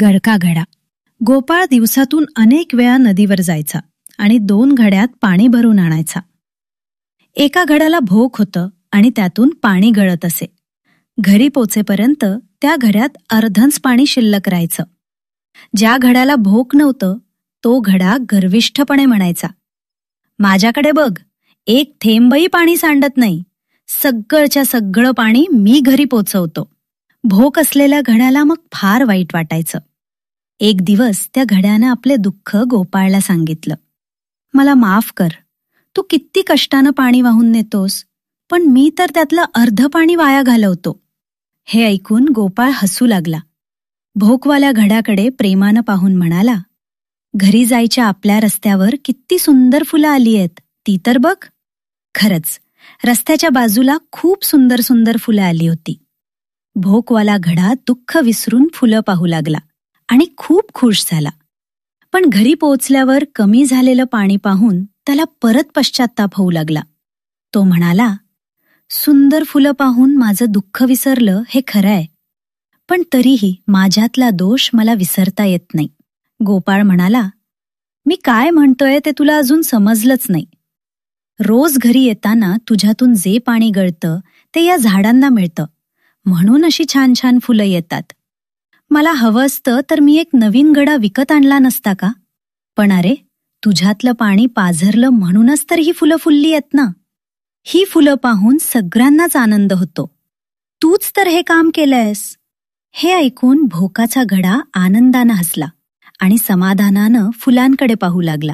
गडका घडा गोपाळ दिवसातून अनेक वेळा नदीवर जायचा आणि दोन घड्यात पाणी भरून आणायचा. एका घड्याला भोक होतं आणि त्यातून पाणी गळत असे. घरी पोचेपर्यंत त्या घड्यात अर्धंच पाणी शिल्लक राहायचं. ज्या घड्याला भोक नव्हतं तो घडा गर्विष्ठपणे म्हणायचा माझ्याकडे बघ एक थेंबही पाणी सांडत नाही. सगळच्या सगळं पाणी मी घरी पोचवतो. भोक असलेल्या घड्याला मग फार वाईट वाटायचं. एक दिवस त्या घड्यानं आपले दुःख गोपाळला सांगितलं. मला माफ कर. तू किती कष्टानं पाणी वाहून नेतोस पण मी तर त्यातलं अर्ध पाणी वाया घालवतो. हे ऐकून गोपाळ हसू लागला. भोकवाल्या घड्याकडे प्रेमानं पाहून म्हणाला घरी जायच्या आपल्या रस्त्यावर किती सुंदर फुलं आली आहेत ती तर बघ. खरंच रस्त्याच्या बाजूला खूप सुंदर सुंदर फुलं आली होती. भोकवाला घडा दुःख विसरून फुलं पाहू लागला आणि खूप खुश झाला. पण घरी पोचल्यावर कमी झालेलं पाणी पाहून त्याला परत पश्चाताप होऊ लागला. तो म्हणाला सुंदर फुलं पाहून माझं दुःख विसरलं हे खरं आहे पण तरीही माझ्यातला दोष मला विसरता येत नाही. गोपाळ म्हणाला मी काय म्हणतोय ते तुला अजून समजलंच नाही. रोज घरी येताना तुझ्यातून जे पाणी गळतं ते या झाडांना मिळतं. म्हणून अशी छान छान फुलं येतात. मला हवं असतं तर मी एक नवीन गडा विकत आणला नसता का? पण अरे तुझ्यातलं पाणी पाझरलं म्हणूनच तर ही फुलं फुलली आहेत ना? ही फुलं पाहून सगळ्यांनाच आनंद होतो. तूच तर हे काम केलंयस. हे ऐकून भोकाचा घडा आनंदानं हसला आणि समाधानानं फुलांकडे पाहू लागला.